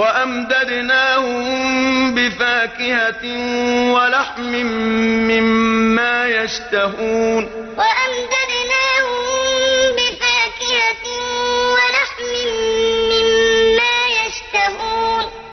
وأمددناهم بفاكهة ولحم مما يشتهون